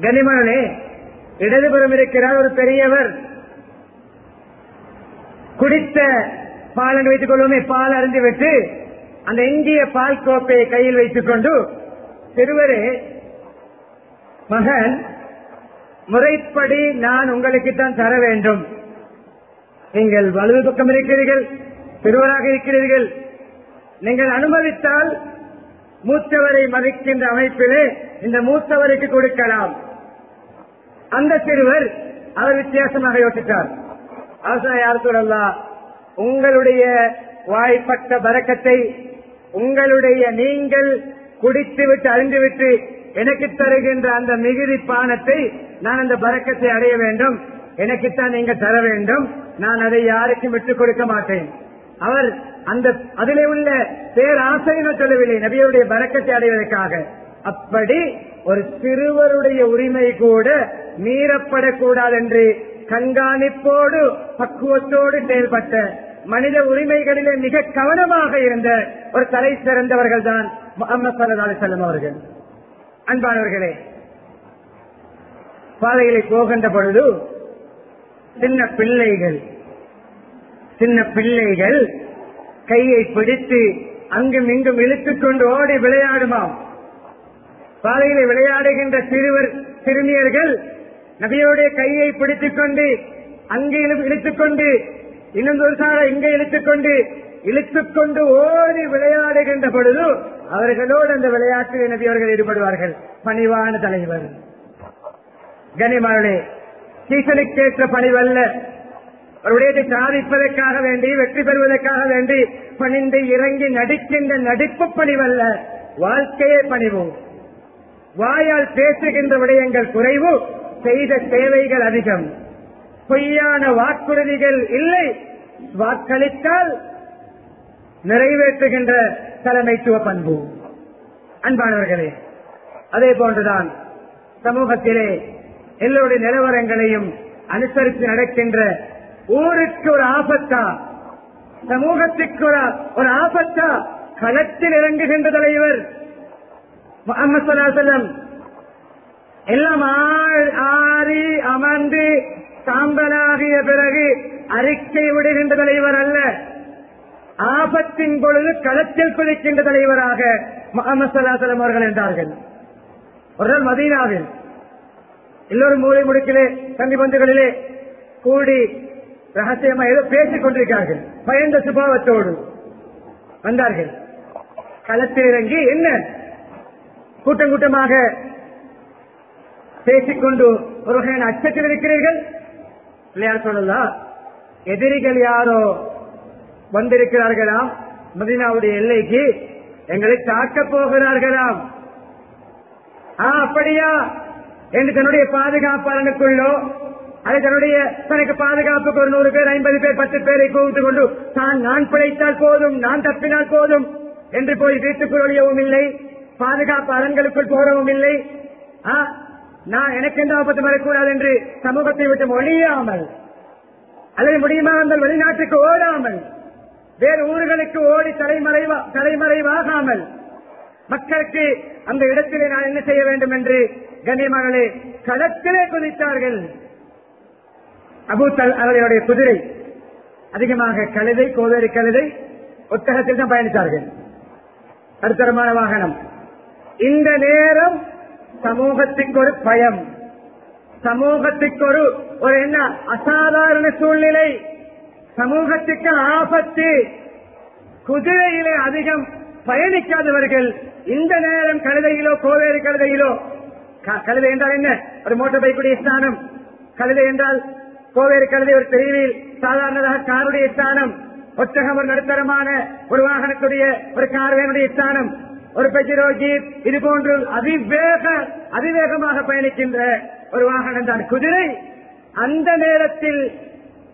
கனிமனே இடதுபுறம் இருக்கிறார் ஒரு பெரியவர். குடித்த பாலன் வைத்துக் கொள்வோமே பால் அருந்தி விட்டு அந்த இந்திய பால் கோப்பையை கையில் வைத்துக் கொண்டு சிறுவரே மகன் முறைப்படி நான் உங்களுக்கு தான் தர வேண்டும். நீங்கள் வலது பக்கம் இருக்கிறீர்கள் சிறுவராக இருக்கிறீர்கள். நீங்கள் அனுமதித்தால் மூத்தவரை மதிக்கின்ற அமைப்பிலே இந்த மூத்தவருக்கு கொடுக்கலாம். அந்த சிறுவர் அவர் வித்தியாசமாக யோசித்தார். அவசரம் யார் சொல்லலாம் உங்களுடைய வாய்ப்பட்ட பறக்கத்தை உங்களுடைய நீங்கள் குடித்து விட்டு அறிந்து எனக்கு தருகின்ற அந்த மிகுதி பானத்தை நான் அந்த பறக்கத்தை அடைய வேண்டும். எனக்குத்தான் நீங்க தர வேண்டும். நான் அதை யாருக்கும் விட்டுக் கொடுக்க மாட்டேன். அவர் அந்த அதிலே உள்ள பேராசைன்னு சொல்லவில்லை நபியுடைய பறக்கத்தை அடைவதற்காக. அப்படி ஒரு சிறுவருடைய உரிமை கூட மீறப்படக்கூடாது என்று கண்காணிப்போடு பக்குவத்தோடு செயல்பட்ட மனித உரிமைகளிலே மிக கவனமாக இருந்த ஒரு தலை சிறந்தவர்கள் தான் முகமது சல்லா செல்லம் அவர்கள். அன்பானவர்களே பாதைகளை போகின்ற பொழுது சின்ன பிள்ளைகள் சின்ன பிள்ளைகள் கையை பிடித்து அங்கும் இங்கும் இழுத்துக்கொண்டு ஓடி விளையாடுமாம். பாதையிலே விளையாடுகின்ற சிறுவர் சிறுமியர்கள் நபியோடைய கையை பிடித்துக் கொண்டு அங்கே இழுத்துக் கொண்டு இன்னும் ஒரு சார இங்கே இழுத்துக் கொண்டு இழுத்துக் கொண்டு ஓடி விளையாடுகின்ற பொழுது அவர்களோடு அந்த விளையாட்டில் நபியவர்கள் ஈடுபடுவார்கள். பணிவான தலைவர். கனிமர்களே சீசனுக்கேற்ற பணிவல்ல. அவருடையதை சாதிப்பதற்காக வேண்டி வெற்றி பெறுவதற்காக வேண்டி பணிந்து இறங்கி நடிக்கின்ற நடிப்பு பணிவல்ல. வாழ்க்கையே பணிவு. வாயால் பேசுகின்ற விடயங்கள் குறைவு செய்த சேவைகள் அதிகம். பொய்யான வாக்குறுதிகள் இல்லை. வாக்களித்தால் நிறைவேற்றுகின்ற தலைமைத்துவ பண்பு. அன்பானவர்களே அதே போன்றுதான் சமூகத்திலே எல்லோருடைய நிலவரங்களையும் அனுசரித்து நடக்கின்ற ஊருக்கு ஒரு ஆபத்தா? சமூகத்திற்கு ஒரு ஒரு ஆபத்தா? களத்தில் இறங்குகின்ற தலைவர் முகமது எல்லாம் ஆறி அமர்ந்து சாம்பலாகிய பிறகு அறிக்கை விடுகின்ற தலைவர் அல்ல. ஆபத்தின் பொழுது களத்தில் குதிக்கின்ற தலைவராக முகமது சலாசலம் அவர்கள் என்றார்கள். ஒரு மதீனாவில் எல்லோரும் மூளை முடுக்கிலே தங்கி பந்துகளிலே கூடி ரகசியமா ஏதோ பேசிக் கொண்டிருக்கிறார்கள். பயந்த சுபாவத்தோடு வந்தார்கள். களத்தில் இறங்கி என்ன? கூட்டம் கூட்டமாக பேசிக்கொண்டு ஒரு வகையான அச்சத்தில் இருக்கிறீர்கள்? இல்லையா சொல்லலாம் எதிரிகள் யாரோ வந்திருக்கிறார்களாம்? மதினாவுடைய எல்லைக்கு எங்களை தாக்க போகிறார்களாம். ஆ அப்படியா? என்று தன்னுடைய பாதுகாப்பாளனுக்குள்ளோ அது தன்னுடைய தனக்கு பாதுகாப்புக்கு ஒரு நூறு பேர் ஐம்பது பேர் பத்து பேரை கூப்பிட்டுக் கொண்டு தான் நான் பிழைத்தால் போதும் நான் தப்பினால் போதும் என்று போய் வீட்டுக்குள் ஒழியவும் இல்லை பாதுகாப்பு அரண்களுக்குள் போறவும் இல்லை. ஆ, நான் எனக்கு எந்த ஆபத்து வரக்கூடாது என்று சமூகத்தை விட்டு ஒழியாமல் அல்லது முடியுமா வந்தால் வெளிநாட்டுக்கு ஓடாமல் வேறு ஊர்களுக்கு ஓடி தலைமறைவா தலைமறைவாகாமல் மக்களுக்கு அந்த இடத்திலே நான் என்ன செய்ய வேண்டும் என்று கண்ணியமானே களத்திலே குதித்தார்கள். அபூத்தல் அவர்களுடைய குதிரை அதிகமாக கழுதை கோவேரி கழுதை ஒத்தகத்தில் தான் பயணித்தார்கள். நடுத்தரமான வாகனம். இந்த நேரம் சமூகத்துக்கு ஒரு பயம். சமூகத்துக்கு ஒரு ஒரு என்ன அசாதாரண சூழ்நிலை. சமூகத்துக்கு ஆபத்து. குதிரையிலே அதிகம் பயணிக்காதவர்கள் இந்த நேரம் கழுதையிலோ கோவேறு கழுதையிலோ கழுதை என்றால் என்ன? ஒரு மோட்டார் பைக்குடைய ஸ்தானம். கழுதை என்றால் கோவேறு கழுதை ஒரு பிரிவில் சாதாரணதாக காருடைய ஸ்தானம். ஒற்றகம் ஒரு நடுத்தரமான ஒரு வாகனத்துடைய ஒரு கார்வேனுடைய ஸ்தானம். ஒரு பெஜிரோ ஜீப் இது போன்று அதிவேக அதிவேகமாக பயணிக்கின்ற ஒரு வாகனம் தான் குதிரை. அந்த நேரத்தில்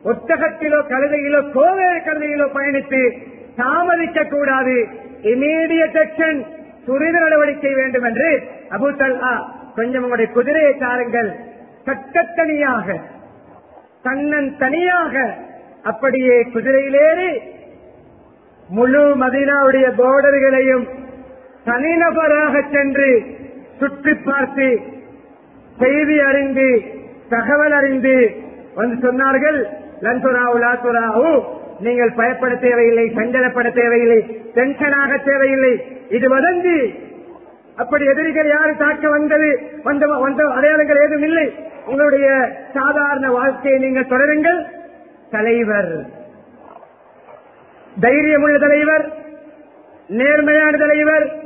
ஒட்டகத்திலோ கழுதையிலோ கோவேறு கழுதையிலோ பயணித்து தாமதிக்க கூடாது இமீடியட் ஆக்ஷன் துரித நடவடிக்கை வேண்டும் என்று அபு தல்ஹா கொஞ்சம் உங்களுடைய குதிரையை தாருங்கள் கட்டத்தனியாக தன்னன் தனியாக அப்படியே குதிரையிலேறி முழு மதினாவுடைய போர்டர்களையும் தனிநபராக சென்று சுற்றி பார்த்து செய்தி அறிந்து தகவல் அறிந்து வந்து சொன்னார்கள் லன்துராவு லாத்துராவு நீங்கள் பயப்பட தேவையில்லை சஞ்சலப்பட தேவையில்லை டென்ஷனாக தேவையில்லை இது வதந்தி அப்படி எதிரிகள் யாரு தாக்க வந்தது? வந்த வந்த அடையாளங்கள் ஏதும் இல்லை. உங்களுடைய சாதாரண வாழ்க்கையை நீங்கள் தொடருங்கள். தலைவர். தைரியமுள்ள தலைவர். நேர்மையான தலைவர்.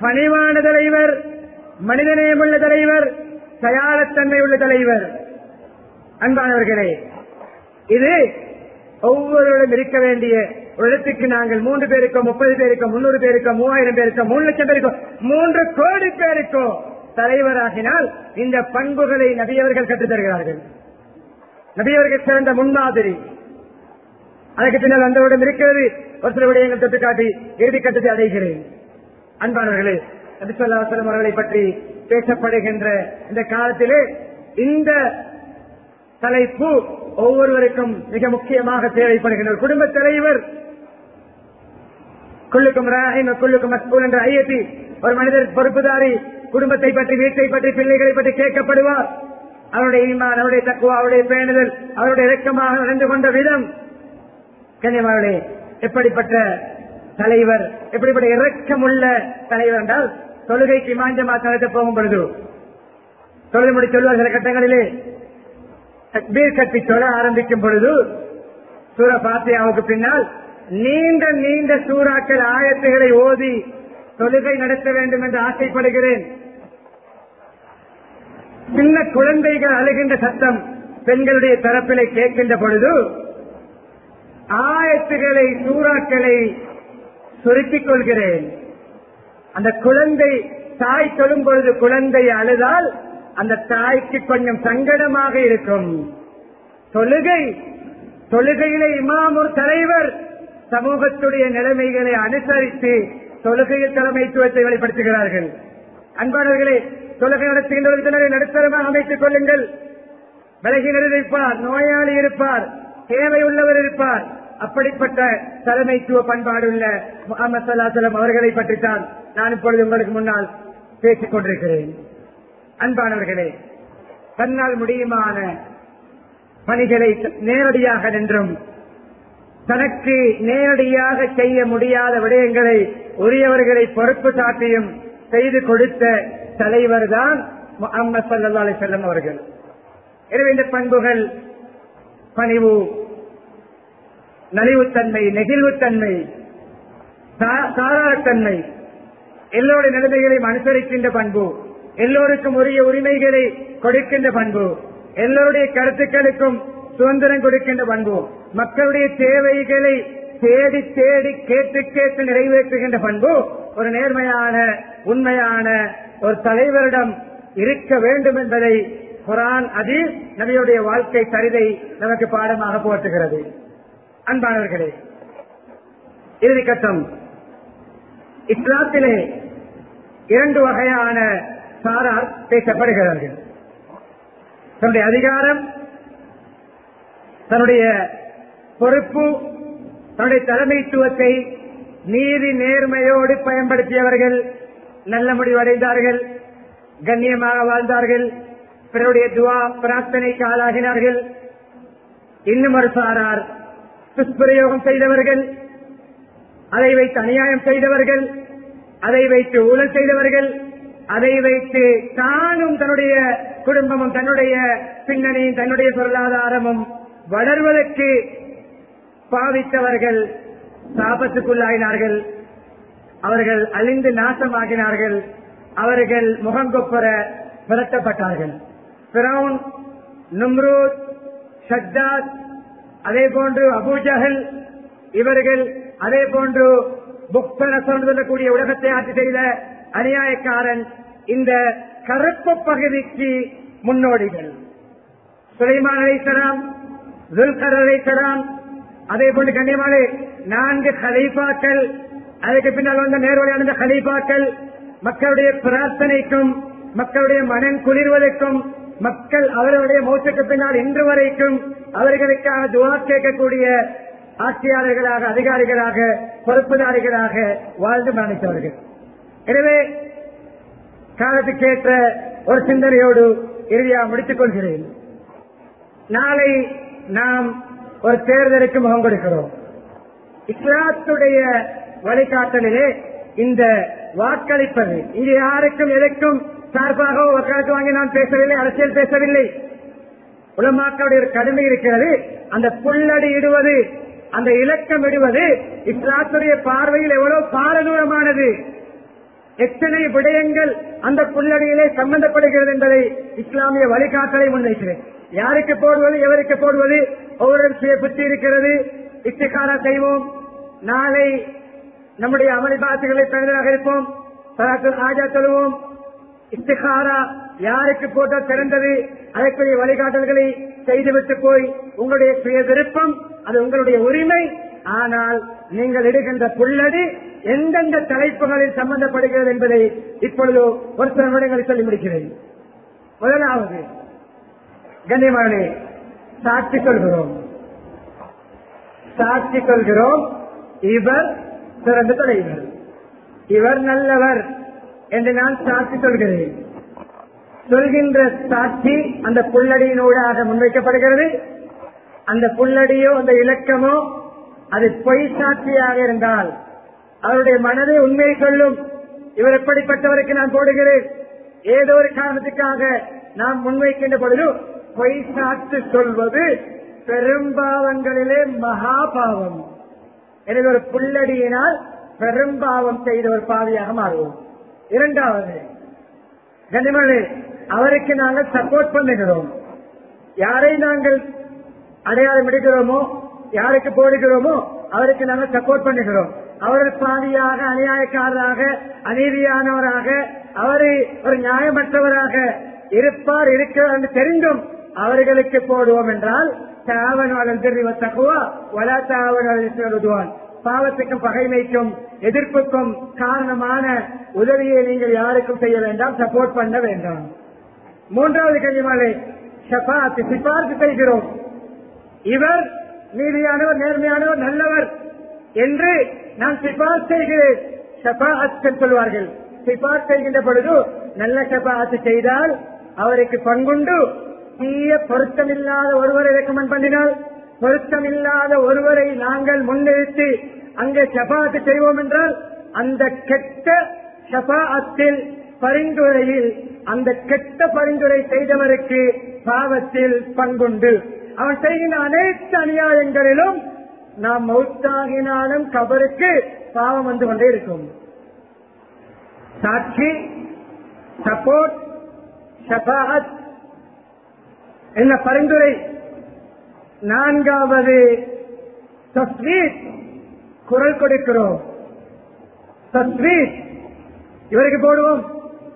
பணிவான தலைவர். மனிதநேயமுள்ள தலைவர். தயாரத்தன்மை உள்ள தலைவர். அன்பானவர்களே இது ஒவ்வொருவரும் இருக்க வேண்டிய ஒரு இடத்துக்கு நாங்கள் மூன்று பேருக்கோ முப்பது பேருக்கோ முன்னூறு பேருக்கோ மூவாயிரம் பேருக்கோ மூணு லட்சம் பேருக்கோ மூன்று கோடி பேருக்கோ தலைவராகினால் இந்த பண்புகளை நபியவர்கள் கற்றுத் தருகிறார்கள். நபியவர்கள் சிறந்த முன்மாதிரி. அதற்கு பின்னால் அந்த இருக்கிறது. ஒரு சில விடயங்கள் தொட்டு காட்டி இறுதி கட்டத்தை அடைகிறேன். அன்பானவர்களே நபிசல்லாசலம் அவர்களை பற்றி பேசப்படுகின்ற இந்த காலத்திலே இந்த தலைப்பு ஒவ்வொருவருக்கும் மிக முக்கியமாக தேவைப்படுகின்ற குடும்ப தலைவர் குள்ளுக்கும் ராஹிம் குள்ளுக்கும் மஸ்கூல் என்ற ஐயத்தி ஒரு மனிதர் பொறுப்புதாரி குடும்பத்தை பற்றி வீட்டை பற்றி பிள்ளைகளை பற்றி கேட்கப்படுவார். அவருடைய ஈமான் அவருடைய தக்குவா அவருடைய பேணுதல் அவருடைய இறக்கமாக நடந்து கொண்ட விதம். கன்னியமாவுடைய எப்படிப்பட்ட தலைவர் எப்படிப்பட்ட இரக்கமுள்ள தலைவர் என்றால் தொழுகைக்கு மாஞ்சமா நடத்த போகும் பொழுது தொழுது முடி சொல்வார் சில கட்டங்களிலே தக்பீர் கட்டி தொழ ஆரம்பிக்கும் பொழுது சூர பாத்தியாவுக்கு பின்னால் நீண்ட நீண்ட சூறாக்கள் ஆயத்துகளை ஓதி தொழுகை நடத்த வேண்டும் என்று ஆசைப்படுகிறேன். சின்ன குழந்தைகள் அழுகின்ற சத்தம் பெண்களுடைய தரப்பிலே கேட்கின்ற பொழுது ஆயத்துகளை சூறாக்களை சுருக்கிக் கொள்கிறேன். அந்த குழந்தை தாய் தொழும் பொழுது குழந்தை அழுதால் அந்த தாய்க்கு கொஞ்சம் சங்கடமாக இருக்கும். தொழுகை தொழுகையிலே இமாம் ஒரு தலைவர் சமூகத்துடைய நிலைமைகளை அனுசரித்து தொழுகையில் தலைமைத்துவத்தை வெளிப்படுத்துகிறார்கள். அன்பானவர்களே தொழுகை நடத்துகின்றவர்களை நடுத்தரமாக அமைத்துக் கொள்ளுங்கள். விலகினர் இருப்பார் நோயாளி இருப்பார் தேவை உள்ளவர் இருப்பார். அப்படிப்பட்ட தலைமைத்துவ பண்பாடுள்ள முகமது சல்லாசலம் அவர்களை பற்றித்தான் நான் இப்பொழுது உங்களுக்கு முன்னால் பேசிக் கொண்டிருக்கிறேன். அன்பானவர்களே தன்னால் முடியுமான பணிகளை நேரடியாக நின்றும் தனக்கு நேரடியாக செய்ய முடியாத விடயங்களை உரியவர்களை பொறுப்பு சாட்டியும் செய்து கொடுத்த தலைவர் தான் முகமது சல்லா அலி செல்லம் அவர்கள். எனவே இந்த பண்புகள் பணிவு நலிவுத்தன்மை நெகிழ்வுத்தன்மை சாராரத்தன்மை எல்லோருடைய நிலைமைகளையும் அனுசரிக்கின்ற பண்பு எல்லோருக்கும் உரிய உரிமைகளை கொடுக்கின்ற பண்பு எல்லோருடைய கருத்துக்களுக்கும் சுதந்திரம் கொடுக்கின்ற பண்பும் மக்களுடைய தேவைகளை தேடி தேடி கேட்டு கேட்டு நிறைவேற்றுகின்ற பண்பு ஒரு நேர்மையான உண்மையான ஒரு தலைவரிடம் இருக்க வேண்டும் என்பதை குரான் அதில் நபியுடைய வாழ்க்கை சரிதை நமக்கு பாடமாக போட்டுகிறது அன்பானவர்களே இறுதி கட்டம். இஸ்லாத்திலே இரண்டு வகையான சாரார் பேசப்படுகிறார்கள். தன்னுடைய அதிகாரம் தன்னுடைய பொறுப்பு தன்னுடைய தலைமைத்துவத்தை நீதி நேர்மையோடு பயன்படுத்தியவர்கள் நல்ல முடிவடைந்தார்கள் கண்ணியமாக வாழ்ந்தார்கள் பிறருடைய துவா பிரார்த்தனைக்கு ஆளாகினார்கள். இன்னும் ஒரு சாரார் துஷ்பிரயோகம் செய்தவர்கள் அதை வைத்து அநியாயம் செய்தவர்கள் அதை வைத்து ஊழல் செய்தவர்கள் அதை வைத்து தானும் தன்னுடைய குடும்பமும் தன்னுடைய பின்னணியும் தன்னுடைய பொருளாதாரமும் வளர்வதற்கு பாவித்தவர்கள் சாபத்துக்குள்ளாயினார்கள். அவர்கள் அழிந்து நாசமாகினார்கள். அவர்கள் முகங்கொப்பர விரட்டப்பட்டார்கள். பிரவுன் நும்ரூத் ஷத்தாத் அதே போன்று அபூஜகல் இவர்கள் அதே போன்று புக்தன சொல்லக்கூடிய உலகத்தை ஆட்சி செய்த அநியாயக்காரன் இந்த கருப்பு பகுதிக்கு முன்னோடிகள். சுலைமான் அலிசலாம் துல்கர் அதே போன்று கண்ணியமானே நான்கு ஹலீஃபாக்கள் அதற்கு பின்னால் வந்த நேர்வழி அடைந்த ஹலீஃபாக்கள் மக்களுடைய பிரார்த்தனைக்கும் மக்களுடைய மனம் குளிர்வதற்கும் மக்கள் அவர்களுடைய மோசக்கு பின்னால் இன்று வரைக்கும் அவர்களுக்காக துவா கேட்கக்கூடிய ஆட்சியாளர்களாக அதிகாரிகளாக பொறுப்புதாரிகளாக வாழ்ந்து மரணித்தவர்கள். எனவே காலத்துக்கேற்ற ஒரு சிந்தனையோடு இறுதியாக முடித்துக் கொள்கிறேன். நாளை நாம் ஒரு தேர்தலுக்கு முகம் கொடுக்கிறோம். இஸ்லாத்துடைய வழிகாட்டலிலே இந்த வாக்களிப்பது இது யாருக்கும் எதற்கும் சார்பாக வக்காலத்து வாங்கி நான் பேசவில்லை அரசியல் பேசவில்லை. உலமாக்களுடைய ஒரு கடுமை இருக்கிறது அந்த புல்லடி இடுவது அந்த இலக்கம் இடுவது இஸ்லாத்துடைய பார்வையில் எவ்வளவு பாரதூரமானது. எத்தனை விடயங்கள் அந்த புல்லடியிலே சம்பந்தப்படுகிறது என்பதை இஸ்லாமிய வழிகாட்டலை முன்வைக்கிறேன். யாருக்கு போடுவது எவருக்கு போடுவது? ஒவ்வொரு சுய புத்தி இருக்கிறது. இஷ்டிகாரா செய்வோம் நாளை நம்முடைய அமளிபாத்துகளை பெறுவதாக இருப்போம். சலாத்துல் ஆஜா சொல்லுவோம் இஷ்டிகாரா யாருக்கு போட்டால் பிறந்தது அதற்குரிய வழிகாட்டல்களை செய்துவிட்டு போய் உங்களுடைய சுய விருப்பம் அது உங்களுடைய உரிமை. ஆனால் நீங்கள் இடுகின்ற புள்ளடி எந்தெந்த தலைப்புகளில் சம்பந்தப்படுகிறது என்பதை இப்பொழுது ஒரு சில நிமிடங்களில் சொல்லி முடிக்கிறேன் முதலாவது கண்ணியமானே சாட்சி சொல்கிறோம். சாட்சி சொல்கிறோம் இவர் சிறந்த தலைவர். இவர் நல்லவர் என்று நான் சாட்சி சொல்கிறேன். சொல்கின்ற சாட்சி அந்த புல்லடியினூடாக முன்வைக்கப்படுகிறது. அந்த புல்லடியோ அந்த இலக்கமோ அது பொய் சாட்சியாக இருந்தால் அவருடைய மனதை உண்மையை சொல்லும். இவர் எப்படிப்பட்டவருக்கு நான் போடுகிறேன்? ஏதோ ஒரு காரணத்துக்காக நாம் முன்வைக்கின்ற பொழுது பொய் சாத்து சொல்வது பெரும்பாவங்களிலே மகா பாவம் எனவே ஒரு புள்ளடியினால் பெரும்பாவம் செய்த ஒரு பாவியாக மாறுவோம். இரண்டாவது கனிமணி அவருக்கு நாங்கள் சப்போர்ட் பண்ணுகிறோம். யாரை நாங்கள் அடையாளம் எடுக்கிறோமோ யாருக்கு போடுகிறோமோ அவருக்கு நாங்கள் சப்போர்ட் பண்ணுகிறோம். அவர் பாவியாக அநியாயக்காரராக அநீதியானவராக அவரை ஒரு நியாயமற்றவராக இருப்பார் இருக்கிறார் என்று தெரிந்தும் அவர்களுக்கு போடுவோம் என்றால் தாவனாளன் தெரிவி தகுவா வலா தாவனாள் பாவத்துக்கும் பகைமைக்கும் எதிர்ப்புக்கும் காரணமான உதவியை நீங்கள் யாருக்கும் செய்ய வேண்டாம் சப்போர்ட் பண்ண வேண்டாம். மூன்றாவது கல்விமாலை ஷபாத்து சிபார்த்து செய்கிறோம். இவர் நீதியானவர் நேர்மையானவர் நல்லவர் என்று நான் சிபார் செய்கிறேன். ஷபாத் சொல்வார்கள். சிபார் செய்கின்ற பொழுது நல்ல ஷபாத்து செய்தால் அவருக்கு பங்குண்டு தீய பொருத்தமில்லாத ஒருவரை ரெக்கமெண்ட் பண்ணினால் பொருத்தமில்லாத ஒருவரை நாங்கள் முன்னிறுத்தி அங்கே ஷபாத்து செய்வோம் என்றால் அந்த கெட்ட ஷபாத்தில் பரிந்துரையில் அந்த கெட்ட பரிந்துரை செய்தவருக்கு பாவத்தில் பங்குண்டு. அவன் செய்கின்ற அனைத்து அநியாயங்களிலும் நாம் மௌத்தாகினாலும் கபருக்கு பாவம் வந்து கொண்டே இருக்கும். சாட்சி சப்போர்ட் ஷபாத் என்ன பரிந்துரை? நான்காவது குரல் கொடுக்கிறோம். இவருக்கு போடுவோம்.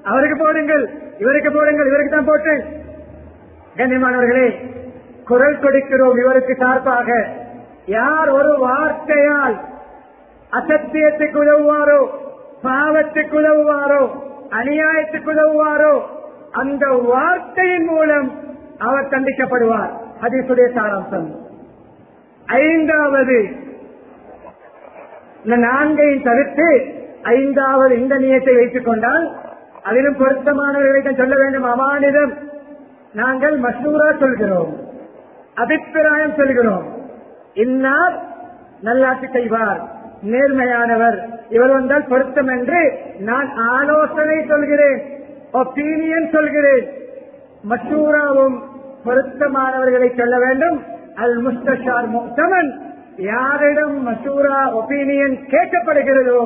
அவருக்கு போடுங்கள். இவருக்கு போடுங்கள். இவருக்கு தான் போட்டேன் கண்ணியமானவர்களே குரல் கொடுக்கிறோம் இவருக்கு சார்பாக. யார் ஒரு வார்த்தையால் அசத்தியத்துக்கு உதவுவாரோ பாவத்துக்கு உதவுவாரோ அநியாயத்துக்கு உதவுவாரோ அந்த வார்த்தையின் மூலம் அவர் தண்டிக்கப்படுவார். ஹதீசுடைய சாராம்சம். ஐந்தாவது. இந்த நான்கையும் தவிர்த்து ஐந்தாவது இந்த நியத்தை வைத்துக் கொண்டால் அதிலும் பொருத்தமானவர்களிடம் சொல்ல வேண்டும். அமானிதம். நாங்கள் மசூரா சொல்கிறோம். அபிப்பிராயம் சொல்கிறோம். இன்னார் நல்லாட்சி செய்வார். நேர்மையானவர். இவர் வந்தால் பொருத்தம் என்று நான் ஆலோசனை சொல்கிறேன். ஒப்பீனியன் சொல்கிறேன். மசூராவும் பொருத்தமானவர்களை சொல்ல வேண்டும். அல் முஸ்தார் முக்தமன் யாரிடம் மசூரா ஒப்பீனியன் கேட்கப்படுகிறதோ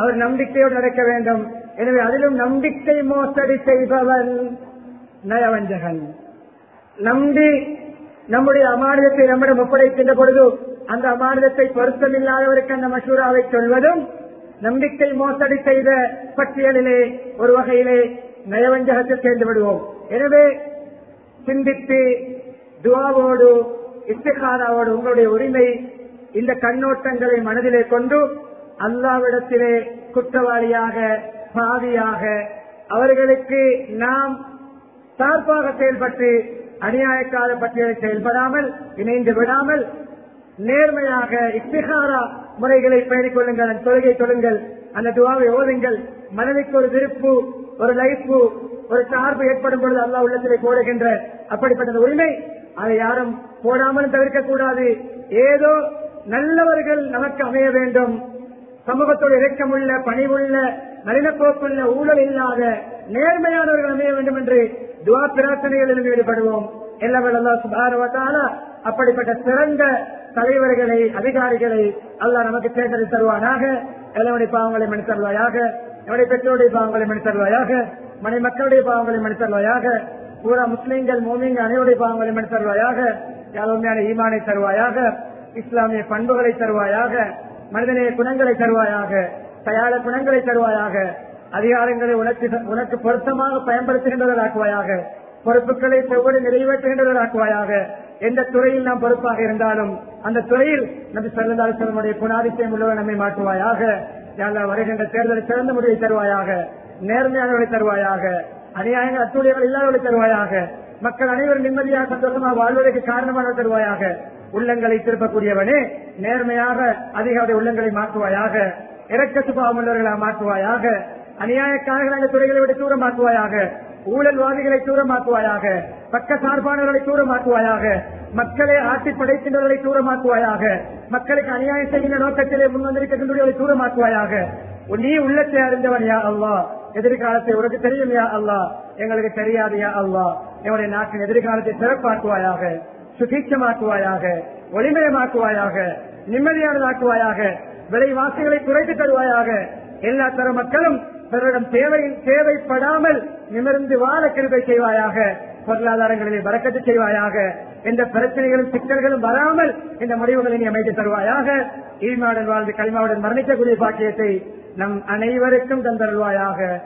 அவர் நம்பிக்கையோடு நடக்க வேண்டும். எனவே அதிலும் நம்பிக்கை மோசடி செய்பவன் நயவஞ்சகன். நம்பி நம்முடைய அமானிதத்தை நம்மிடம் ஒப்படைக்கின்ற பொழுது அந்த அமானிதத்தை பொருத்தமில்லாதவருக்கு அந்த மசூராவை சொல்வதும் நம்பிக்கை மோசடி செய்த பட்டியலிலே ஒரு வகையிலே நயவஞ்சகத்தில் சேர்ந்து விடுவோம். எனவே சிந்தித்து துவாவோடு இஸ்திகாராவோடு உங்களுடைய உரிமை இந்த கண்ணோட்டங்களை மனதிலே கொண்டு அல்லாவிடத்திலே குற்றவாளியாக பாவியாக அவர்களுக்கு நாம் சார்பாக செயல்பட்டு அநியாயக்கார பட்டியலை செயல்படாமல் இணைந்து விடாமல் நேர்மையாக இஸ்திகாரா முறைகளை பயணிக் கொள்ளுங்கள் அந்த தொழுகை தொழுங்கள் அந்த துவாவை ஓதுங்கள் மனதிற்கு ஒரு விருப்பு ஒரு லைஃபு ஒரு சார்பு ஏற்படும் பொழுது அல்லா உள்ளத்திலே போடுகின்ற அப்படிப்பட்ட உரிமை. அதை யாரும் போடாமலும் தவிர்க்க கூடாது ஏதோ நல்லவர்கள் நமக்கு அமைய வேண்டும். சமூகத்தோடு இறக்கமுள்ள பணிவுள்ள நளினப்போக்குள்ள ஊழல் இல்லாத நேர்மையானவர்கள் அமைய வேண்டும் என்று துவா பிரார்த்தனைகளிலும் ஈடுபடுவோம். எல்லாம் அப்படிப்பட்ட சிறந்த தலைவர்களை அதிகாரிகளை அல்லாஹ் நமக்கு தேர்ந்தெடு தருவானாக. எல்லவனுடைய பாவங்களை மனு தருவாயாக. நம்முடைய பெற்றோருடைய பாவங்களை மனு தருவாயாக. மனை மக்களுடைய பாவங்களை மனு பூரா முஸ்லீம்கள் மோமிங்க அனைவருடைய பாவங்களை மனு யாருமையான ஈமானை தருவாயாக இஸ்லாமிய பண்புகளை தருவாயாக மனிதநேய குணங்களை தருவாயாக தயார குணங்களை தருவாயாக அதிகாரங்களை உனக்கு உனக்கு பொருத்தமாக பயன்படுத்துகின்றவர்களாக்குவாயாக பொறுப்புகளை செவ்வொரு நிறைவேற்றுகின்றவர்களாக்குவாயாக எந்த துறையில் நாம் பொறுப்பாக இருந்தாலும் அந்த துறையில் நபி சல்லாசனுடைய குணாதிசயம் உள்ளவர் நம்மை மாற்றுவாயாக யாரா வருகின்ற தேர்தலை சிறந்த முடிவை தருவாயாக நேர்மையானவர்களை தருவாயாக அநியாயங்கள் அத்துடையவர்கள் இல்லாதவர்களை தருவாயாக மக்கள் அனைவரும் நிம்மதியாக சந்தோஷமாக வாழ்வதற்கு காரணமாக தருவாயாக உள்ளங்களை திருப்பக்கூடியவனே நேர்மையாக அதிகாரி உள்ளங்களை மாற்றுவாயாக இறக்க சுபாவம் உள்ளவர்களாக மாற்றுவாயாக அநியாயக்காரர்கள் அந்த துறைகளை விட தூரமாக்குவாயாக ஊழல்வாதிகளை தூரமாக்குவாயாக பக்க சார்பானவர்களை தூரமாக்குவாயாக மக்களை ஆட்சி படைக்கின்றவர்களை தூரமாக்குவாயாக மக்களுக்கு அநியாயம் செய்கின்ற நோக்கத்திலே முன் தூரமாக்குவாயாக நீ உள்ளத்தை அறிந்தவன் யா அல்லா எதிர்காலத்தை உனக்கு தெரியும் யா அல்லா எங்களுக்கு தெரியாது யா அல்லா எங்களுடைய நாட்டின் எதிர்காலத்தை சிறப்பாக்குவாயாக சுகீட்சமாக்குவாயாக ஒளிமயமாக்குவாயாக நிம்மதியானதாக்குவாயாக விலைவாசிகளை குறைத்து தருவாயாக எல்லா தர மக்களும் பிறரிடம் தேவை தேவைப்படாமல் நிமிர்ந்து வாழ கிருபை செய்வாயாக பொருளாதாரங்களிலே வரக்கத்து செய்வாயாக எந்த பிரச்சனைகளும் சிக்கல்களும் வராமல் இந்த முடிவுகளை நீ அமைத்து தருவாயாக. ஈமாவுடன் வாழ்ந்து களிமாவுடன் மரணிக்கக்கூடிய பாக்கியத்தை நம் அனைவருக்கும் தந்தருவாயாக